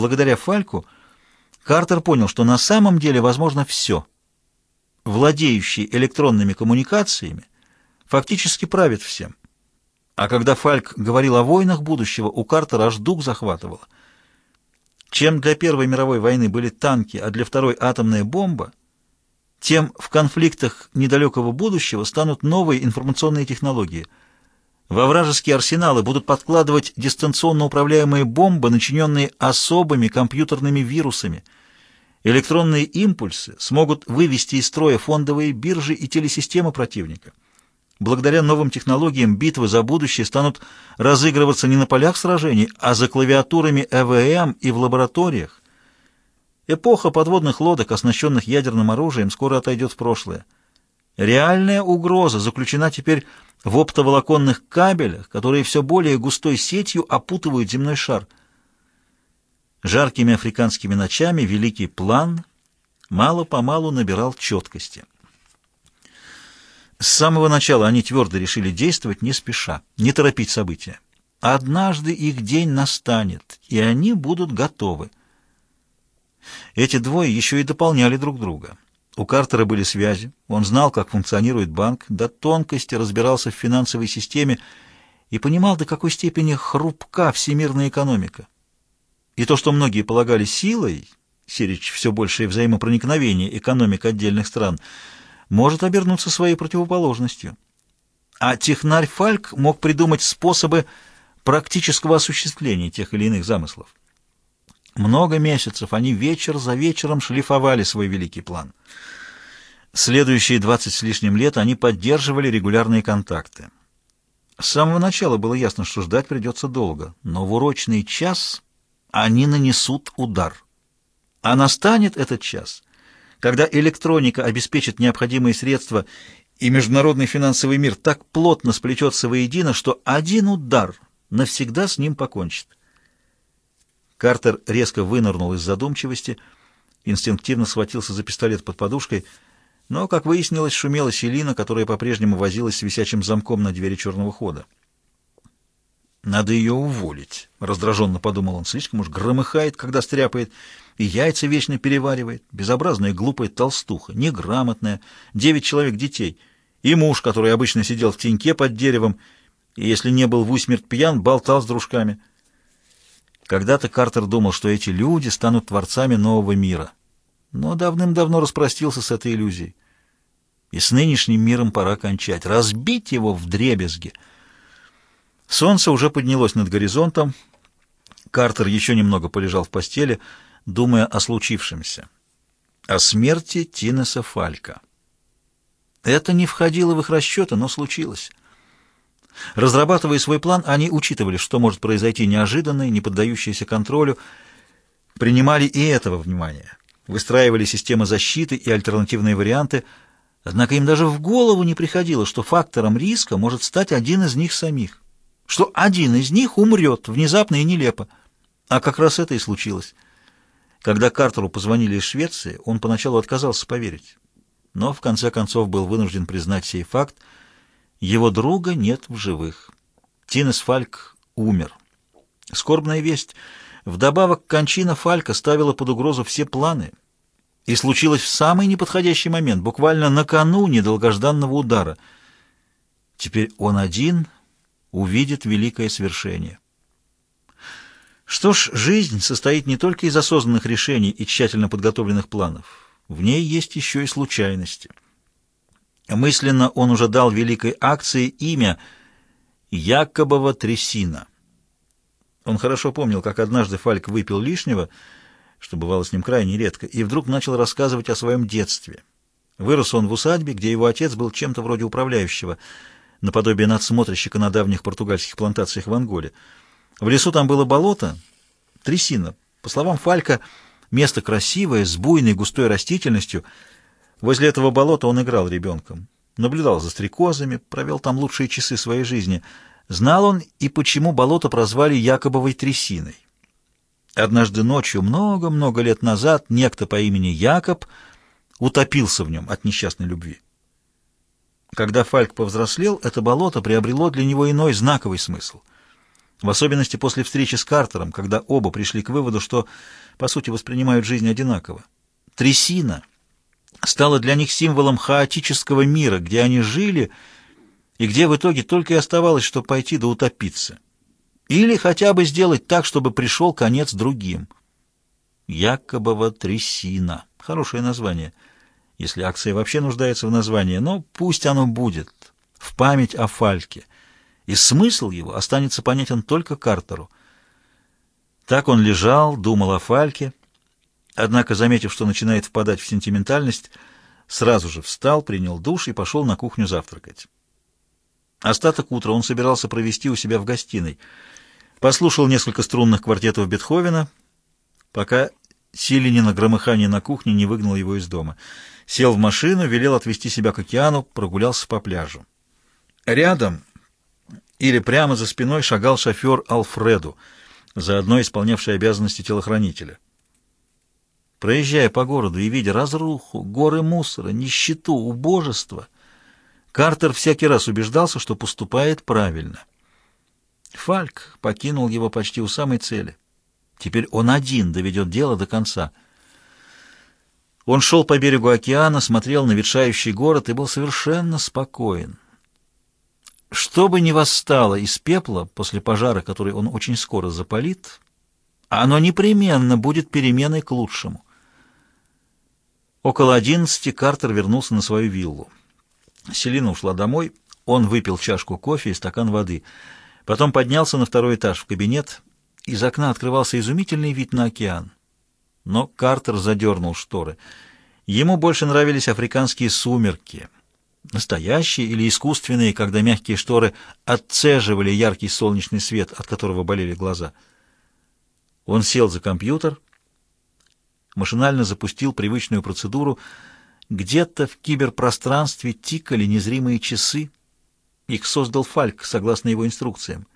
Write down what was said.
Благодаря Фальку Картер понял, что на самом деле возможно все. Владеющий электронными коммуникациями фактически правит всем. А когда Фальк говорил о войнах будущего, у Картера аж дух захватывало. Чем для Первой мировой войны были танки, а для Второй атомная бомба, тем в конфликтах недалекого будущего станут новые информационные технологии. Во вражеские арсеналы будут подкладывать дистанционно управляемые бомбы, начиненные особыми компьютерными вирусами. Электронные импульсы смогут вывести из строя фондовые биржи и телесистемы противника. Благодаря новым технологиям битвы за будущее станут разыгрываться не на полях сражений, а за клавиатурами ЭВМ и в лабораториях. Эпоха подводных лодок, оснащенных ядерным оружием, скоро отойдет в прошлое. Реальная угроза заключена теперь в оптоволоконных кабелях, которые все более густой сетью опутывают земной шар. Жаркими африканскими ночами великий план мало-помалу набирал четкости. С самого начала они твердо решили действовать не спеша, не торопить события. Однажды их день настанет, и они будут готовы. Эти двое еще и дополняли друг друга. У Картера были связи, он знал, как функционирует банк, до тонкости разбирался в финансовой системе и понимал, до какой степени хрупка всемирная экономика. И то, что многие полагали силой, сирич все большее взаимопроникновение экономик отдельных стран – может обернуться своей противоположностью. А технарь Фальк мог придумать способы практического осуществления тех или иных замыслов. Много месяцев они вечер за вечером шлифовали свой великий план. Следующие двадцать с лишним лет они поддерживали регулярные контакты. С самого начала было ясно, что ждать придется долго, но в урочный час они нанесут удар. А настанет этот час — когда электроника обеспечит необходимые средства и международный финансовый мир так плотно сплетется воедино, что один удар навсегда с ним покончит. Картер резко вынырнул из задумчивости, инстинктивно схватился за пистолет под подушкой, но, как выяснилось, шумела Селина, которая по-прежнему возилась с висячим замком на двери черного хода. «Надо ее уволить», — раздраженно подумал он. «Слишком уж громыхает, когда стряпает, и яйца вечно переваривает. Безобразная глупая толстуха, неграмотная, девять человек детей, и муж, который обычно сидел в теньке под деревом, и, если не был в усмерть пьян, болтал с дружками». Когда-то Картер думал, что эти люди станут творцами нового мира, но давным-давно распростился с этой иллюзией. И с нынешним миром пора кончать, разбить его в дребезги — Солнце уже поднялось над горизонтом. Картер еще немного полежал в постели, думая о случившемся. О смерти Тинеса Фалька. Это не входило в их расчеты, но случилось. Разрабатывая свой план, они учитывали, что может произойти неожиданное, не поддающееся контролю, принимали и этого внимания, выстраивали системы защиты и альтернативные варианты, однако им даже в голову не приходило, что фактором риска может стать один из них самих что один из них умрет внезапно и нелепо. А как раз это и случилось. Когда Картеру позвонили из Швеции, он поначалу отказался поверить. Но в конце концов был вынужден признать сей факт. Его друга нет в живых. Тинес Фальк умер. Скорбная весть. Вдобавок кончина Фалька ставила под угрозу все планы. И случилось в самый неподходящий момент, буквально накануне долгожданного удара. Теперь он один увидит великое свершение. Что ж, жизнь состоит не только из осознанных решений и тщательно подготовленных планов. В ней есть еще и случайности. Мысленно он уже дал великой акции имя Якобова Трясина. Он хорошо помнил, как однажды Фальк выпил лишнего, что бывало с ним крайне редко, и вдруг начал рассказывать о своем детстве. Вырос он в усадьбе, где его отец был чем-то вроде управляющего – наподобие надсмотрщика на давних португальских плантациях в Анголе. В лесу там было болото, трясина. По словам Фалька, место красивое, с буйной густой растительностью. Возле этого болота он играл ребенком. Наблюдал за стрекозами, провел там лучшие часы своей жизни. Знал он и почему болото прозвали Якобовой трясиной. Однажды ночью, много-много лет назад, некто по имени Якоб утопился в нем от несчастной любви. Когда Фальк повзрослел, это болото приобрело для него иной знаковый смысл. в особенности после встречи с Картером, когда оба пришли к выводу, что, по сути, воспринимают жизнь одинаково. Трясина стала для них символом хаотического мира, где они жили и где в итоге только и оставалось, что пойти да утопиться. Или хотя бы сделать так, чтобы пришел конец другим. Якобова трясина. Хорошее название. Если акция вообще нуждается в названии, но пусть оно будет. В память о Фальке. И смысл его останется понятен только Картеру. Так он лежал, думал о Фальке, однако, заметив, что начинает впадать в сентиментальность, сразу же встал, принял душ и пошел на кухню завтракать. Остаток утра он собирался провести у себя в гостиной. Послушал несколько струнных квартетов Бетховена, пока Силинина громыхание на кухне не выгнал его из дома. Сел в машину, велел отвезти себя к океану, прогулялся по пляжу. Рядом или прямо за спиной шагал шофер Алфреду, заодно исполнявший обязанности телохранителя. Проезжая по городу и видя разруху, горы мусора, нищету, убожество, Картер всякий раз убеждался, что поступает правильно. Фальк покинул его почти у самой цели. Теперь он один доведет дело до конца. Он шел по берегу океана, смотрел на ветшающий город и был совершенно спокоен. Что бы ни восстало из пепла после пожара, который он очень скоро запалит, оно непременно будет переменой к лучшему. Около одиннадцати Картер вернулся на свою виллу. Селина ушла домой, он выпил чашку кофе и стакан воды. Потом поднялся на второй этаж в кабинет. Из окна открывался изумительный вид на океан. Но Картер задернул шторы. Ему больше нравились африканские сумерки — настоящие или искусственные, когда мягкие шторы отцеживали яркий солнечный свет, от которого болели глаза. Он сел за компьютер, машинально запустил привычную процедуру. Где-то в киберпространстве тикали незримые часы. Их создал Фальк, согласно его инструкциям.